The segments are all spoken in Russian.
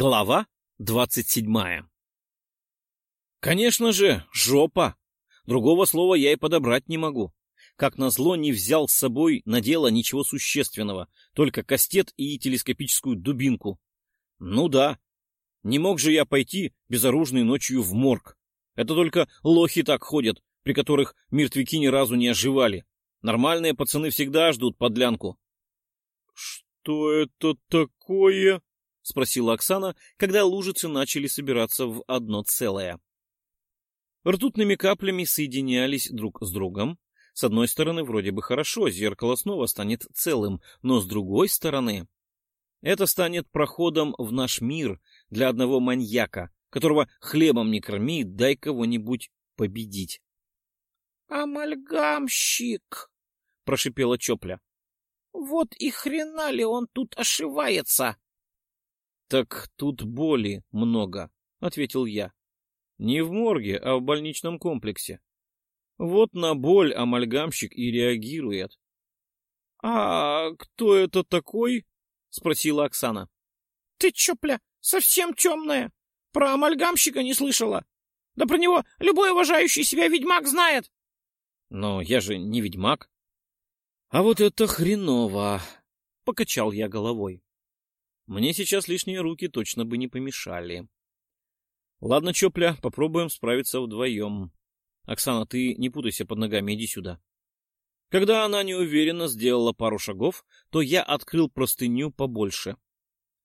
Глава двадцать седьмая Конечно же, жопа. Другого слова я и подобрать не могу. Как назло, не взял с собой на дело ничего существенного, только кастет и телескопическую дубинку. Ну да, не мог же я пойти безоружной ночью в морг. Это только лохи так ходят, при которых мертвяки ни разу не оживали. Нормальные пацаны всегда ждут подлянку. — Что это такое? — спросила Оксана, когда лужицы начали собираться в одно целое. Ртутными каплями соединялись друг с другом. С одной стороны, вроде бы хорошо, зеркало снова станет целым, но с другой стороны... Это станет проходом в наш мир для одного маньяка, которого хлебом не корми, дай кого-нибудь победить. «Амальгамщик!» — прошипела Чопля. «Вот и хрена ли он тут ошивается?» «Так тут боли много», — ответил я. «Не в морге, а в больничном комплексе. Вот на боль амальгамщик и реагирует». «А кто это такой?» — спросила Оксана. «Ты, Чопля, совсем темная. Про амальгамщика не слышала. Да про него любой уважающий себя ведьмак знает». «Но я же не ведьмак». «А вот это хреново!» — покачал я головой. Мне сейчас лишние руки точно бы не помешали. Ладно, Чопля, попробуем справиться вдвоем. Оксана, ты не путайся под ногами, иди сюда. Когда она неуверенно сделала пару шагов, то я открыл простыню побольше.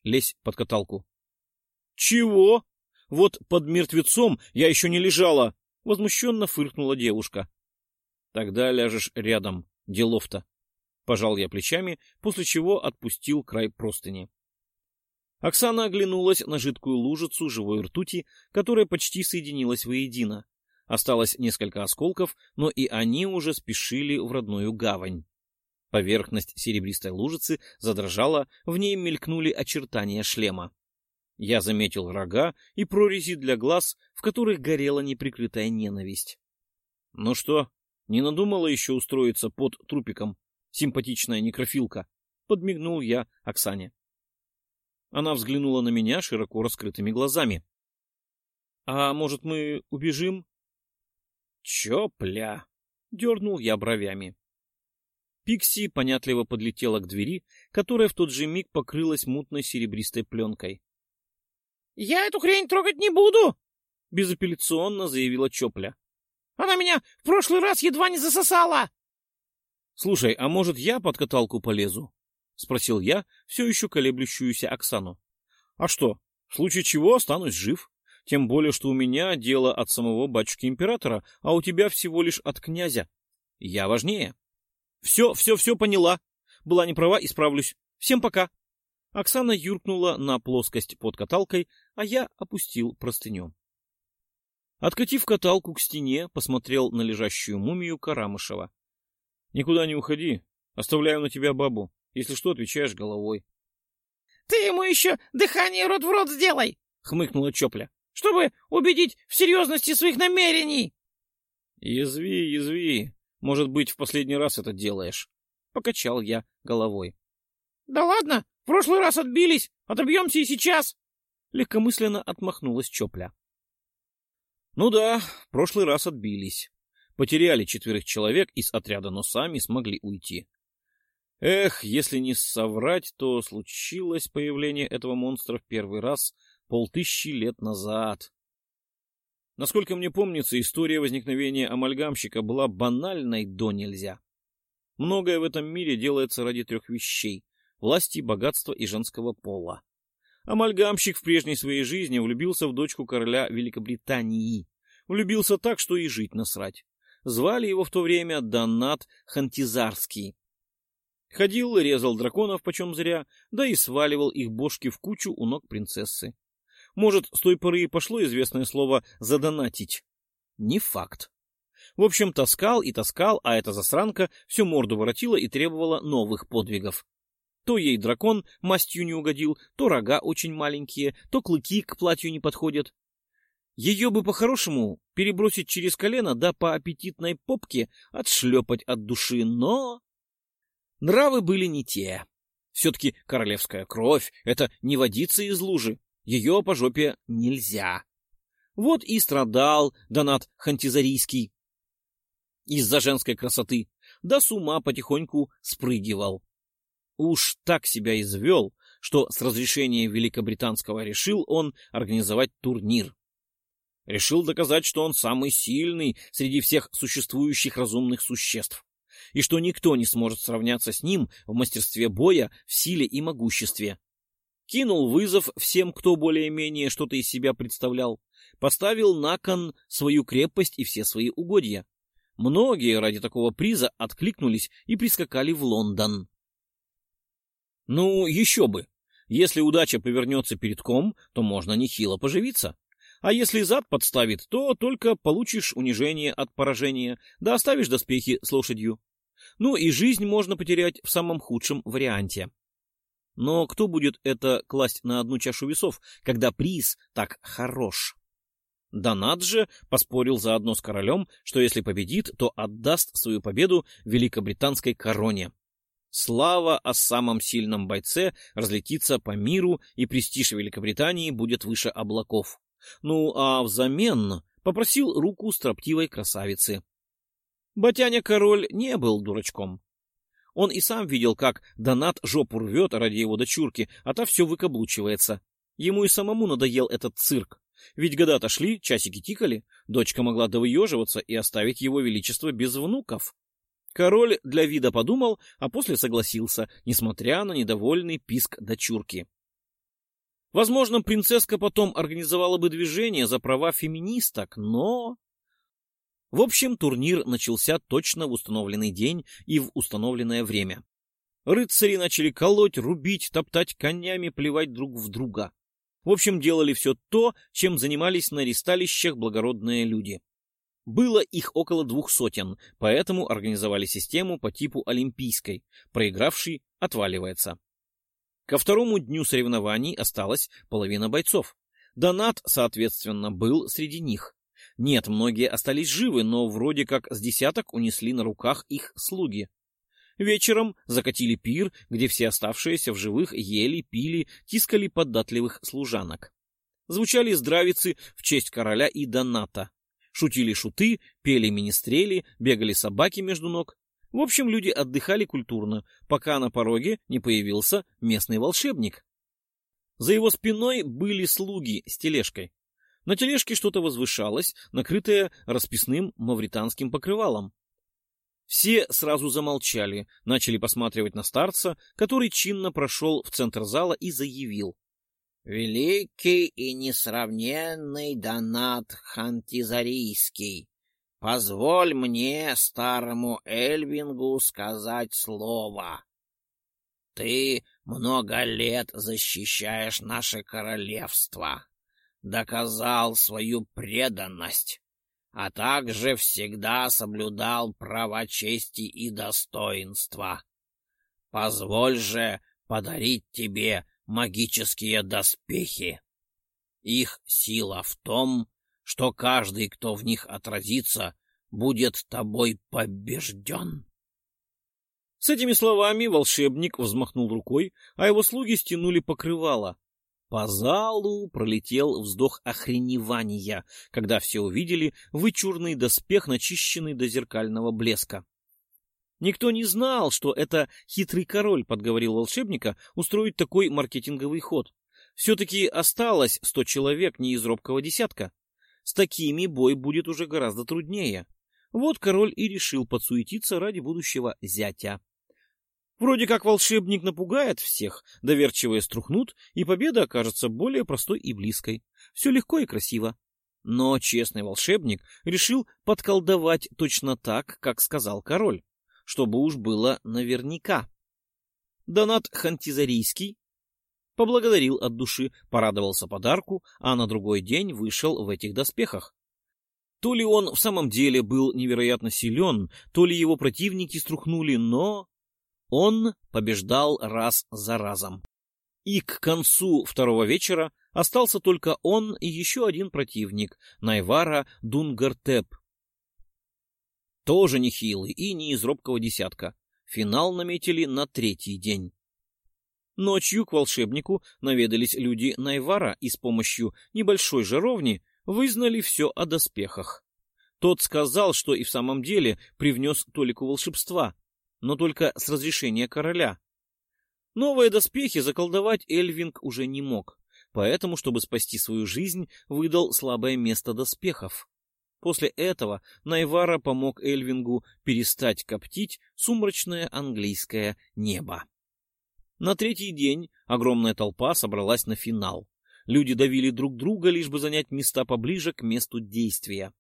Лезь под каталку. — Чего? Вот под мертвецом я еще не лежала! — возмущенно фыркнула девушка. — Тогда ляжешь рядом, делов-то. Пожал я плечами, после чего отпустил край простыни. Оксана оглянулась на жидкую лужицу живой ртути, которая почти соединилась воедино. Осталось несколько осколков, но и они уже спешили в родную гавань. Поверхность серебристой лужицы задрожала, в ней мелькнули очертания шлема. Я заметил рога и прорези для глаз, в которых горела неприкрытая ненависть. — Ну что, не надумала еще устроиться под трупиком, симпатичная некрофилка? — подмигнул я Оксане. Она взглянула на меня широко раскрытыми глазами. — А может, мы убежим? — Чё, пля? — дернул я бровями. Пикси понятливо подлетела к двери, которая в тот же миг покрылась мутной серебристой пленкой. — Я эту хрень трогать не буду! — безапелляционно заявила Чопля. — Она меня в прошлый раз едва не засосала! — Слушай, а может, я под каталку полезу? — спросил я все еще колеблющуюся Оксану. — А что, в случае чего останусь жив? Тем более, что у меня дело от самого батюшки-императора, а у тебя всего лишь от князя. Я важнее. — Все, все, все поняла. Была не права, исправлюсь. Всем пока. Оксана юркнула на плоскость под каталкой, а я опустил простыню. Откатив каталку к стене, посмотрел на лежащую мумию Карамышева. — Никуда не уходи. Оставляю на тебя бабу. Если что, отвечаешь головой. — Ты ему еще дыхание рот в рот сделай! — хмыкнула Чопля. — Чтобы убедить в серьезности своих намерений! — Язви, язви. Может быть, в последний раз это делаешь. Покачал я головой. — Да ладно, в прошлый раз отбились, отобьемся и сейчас! Легкомысленно отмахнулась Чопля. — Ну да, в прошлый раз отбились. Потеряли четверых человек из отряда, но сами смогли уйти. Эх, если не соврать, то случилось появление этого монстра в первый раз полтысячи лет назад. Насколько мне помнится, история возникновения амальгамщика была банальной до нельзя. Многое в этом мире делается ради трех вещей — власти, богатства и женского пола. Амальгамщик в прежней своей жизни влюбился в дочку короля Великобритании. Влюбился так, что и жить насрать. Звали его в то время Донат Хантизарский. Ходил, резал драконов почем зря, да и сваливал их бошки в кучу у ног принцессы. Может, с той поры и пошло известное слово «задонатить». Не факт. В общем, таскал и таскал, а эта засранка всю морду воротила и требовала новых подвигов. То ей дракон мастью не угодил, то рога очень маленькие, то клыки к платью не подходят. Ее бы по-хорошему перебросить через колено, да по аппетитной попке отшлепать от души, но... Нравы были не те. Все-таки королевская кровь — это не водиться из лужи. Ее по жопе нельзя. Вот и страдал Донат Хантизарийский из-за женской красоты, да с ума потихоньку спрыгивал. Уж так себя извел, что с разрешения Великобританского решил он организовать турнир. Решил доказать, что он самый сильный среди всех существующих разумных существ, и что никто не сможет сравняться с ним в мастерстве боя, в силе и могуществе. Кинул вызов всем, кто более-менее что-то из себя представлял, поставил на кон свою крепость и все свои угодья. Многие ради такого приза откликнулись и прискакали в Лондон. Ну, еще бы. Если удача повернется перед ком, то можно нехило поживиться. А если зад подставит, то только получишь унижение от поражения, да оставишь доспехи с лошадью. Ну и жизнь можно потерять в самом худшем варианте. Но кто будет это класть на одну чашу весов, когда приз так хорош? Донат же поспорил заодно с королем, что если победит, то отдаст свою победу великобританской короне. Слава о самом сильном бойце разлетится по миру, и престиж Великобритании будет выше облаков. Ну, а взамен попросил руку строптивой красавицы. Батяня-король не был дурачком. Он и сам видел, как Донат жопу рвет ради его дочурки, а та все выкаблучивается. Ему и самому надоел этот цирк. Ведь года отошли, часики тикали, дочка могла довыеживаться и оставить его величество без внуков. Король для вида подумал, а после согласился, несмотря на недовольный писк дочурки. Возможно, принцесска потом организовала бы движение за права феминисток, но... В общем, турнир начался точно в установленный день и в установленное время. Рыцари начали колоть, рубить, топтать конями, плевать друг в друга. В общем, делали все то, чем занимались на ристалищах благородные люди. Было их около двух сотен, поэтому организовали систему по типу олимпийской. Проигравший отваливается. Ко второму дню соревнований осталась половина бойцов. Донат, соответственно, был среди них. Нет, многие остались живы, но вроде как с десяток унесли на руках их слуги. Вечером закатили пир, где все оставшиеся в живых ели, пили, тискали податливых служанок. Звучали здравицы в честь короля и доната. Шутили шуты, пели министрели, бегали собаки между ног. В общем, люди отдыхали культурно, пока на пороге не появился местный волшебник. За его спиной были слуги с тележкой. На тележке что-то возвышалось, накрытое расписным мавританским покрывалом. Все сразу замолчали, начали посматривать на старца, который чинно прошел в центр зала и заявил. Великий и несравненный донат хантизарийский, позволь мне, старому Эльвингу, сказать слово. Ты много лет защищаешь наше королевство, доказал свою преданность, а также всегда соблюдал права чести и достоинства. Позволь же подарить тебе магические доспехи. Их сила в том, что каждый, кто в них отразится, будет тобой побежден. С этими словами волшебник взмахнул рукой, а его слуги стянули покрывало. По залу пролетел вздох охреневания, когда все увидели вычурный доспех, начищенный до зеркального блеска. Никто не знал, что это хитрый король подговорил волшебника устроить такой маркетинговый ход. Все-таки осталось сто человек не из робкого десятка. С такими бой будет уже гораздо труднее. Вот король и решил подсуетиться ради будущего зятя. Вроде как волшебник напугает всех, доверчивые струхнут, и победа окажется более простой и близкой. Все легко и красиво. Но честный волшебник решил подколдовать точно так, как сказал король чтобы уж было наверняка. Донат Хантизарийский поблагодарил от души, порадовался подарку, а на другой день вышел в этих доспехах. То ли он в самом деле был невероятно силен, то ли его противники струхнули, но он побеждал раз за разом. И к концу второго вечера остался только он и еще один противник, Найвара Дунгартеп, тоже нехилый и не из робкого десятка. Финал наметили на третий день. Ночью к волшебнику наведались люди Найвара и с помощью небольшой жаровни вызнали все о доспехах. Тот сказал, что и в самом деле привнес толику волшебства, но только с разрешения короля. Новые доспехи заколдовать Эльвинг уже не мог, поэтому, чтобы спасти свою жизнь, выдал слабое место доспехов. После этого Найвара помог Эльвингу перестать коптить сумрачное английское небо. На третий день огромная толпа собралась на финал. Люди давили друг друга, лишь бы занять места поближе к месту действия.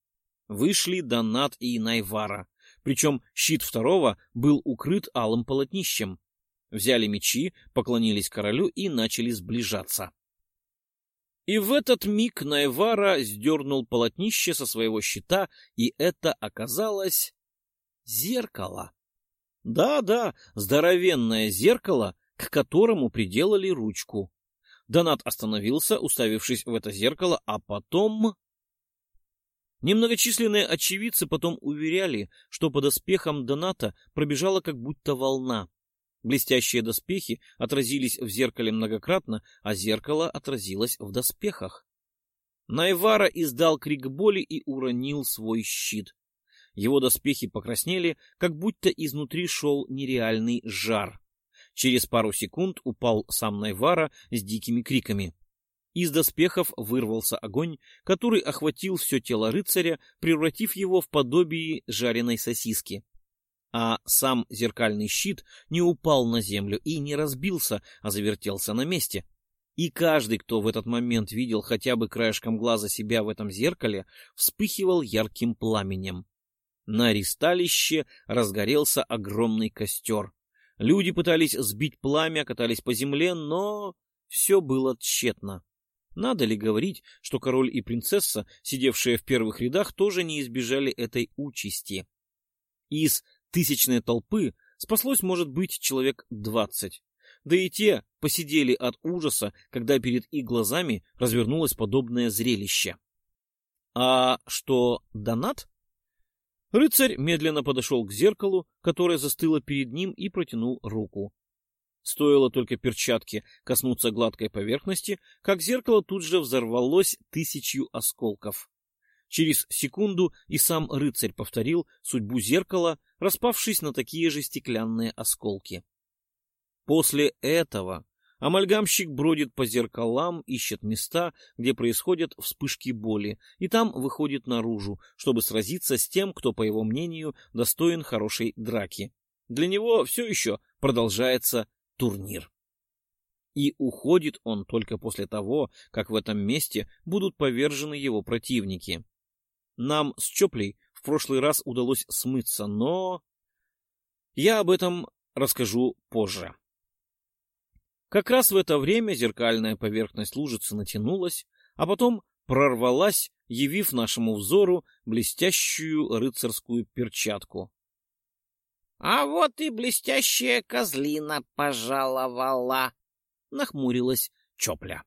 Вышли Донат и Найвара, причем щит второго был укрыт алым полотнищем. Взяли мечи, поклонились королю и начали сближаться. И в этот миг Найвара сдернул полотнище со своего щита, и это оказалось зеркало. Да-да, здоровенное зеркало, к которому приделали ручку. Донат остановился, уставившись в это зеркало, а потом... Немногочисленные очевидцы потом уверяли, что по доспехам Доната пробежала как будто волна. Блестящие доспехи отразились в зеркале многократно, а зеркало отразилось в доспехах. Найвара издал крик боли и уронил свой щит. Его доспехи покраснели, как будто изнутри шел нереальный жар. Через пару секунд упал сам Найвара с дикими криками. Из доспехов вырвался огонь, который охватил все тело рыцаря, превратив его в подобие жареной сосиски а сам зеркальный щит не упал на землю и не разбился, а завертелся на месте. И каждый, кто в этот момент видел хотя бы краешком глаза себя в этом зеркале, вспыхивал ярким пламенем. На ристалище разгорелся огромный костер. Люди пытались сбить пламя, катались по земле, но все было тщетно. Надо ли говорить, что король и принцесса, сидевшие в первых рядах, тоже не избежали этой участи? Из тысячной толпы спаслось, может быть, человек двадцать. Да и те посидели от ужаса, когда перед их глазами развернулось подобное зрелище. А что донат? Рыцарь медленно подошел к зеркалу, которое застыло перед ним, и протянул руку. Стоило только перчатке коснуться гладкой поверхности, как зеркало тут же взорвалось тысячью осколков. Через секунду и сам рыцарь повторил судьбу зеркала, распавшись на такие же стеклянные осколки. После этого амальгамщик бродит по зеркалам, ищет места, где происходят вспышки боли, и там выходит наружу, чтобы сразиться с тем, кто, по его мнению, достоин хорошей драки. Для него все еще продолжается турнир. И уходит он только после того, как в этом месте будут повержены его противники. Нам с Чоплей в прошлый раз удалось смыться, но... Я об этом расскажу позже. Как раз в это время зеркальная поверхность лужицы натянулась, а потом прорвалась, явив нашему взору блестящую рыцарскую перчатку. — А вот и блестящая козлина пожаловала! — нахмурилась Чопля.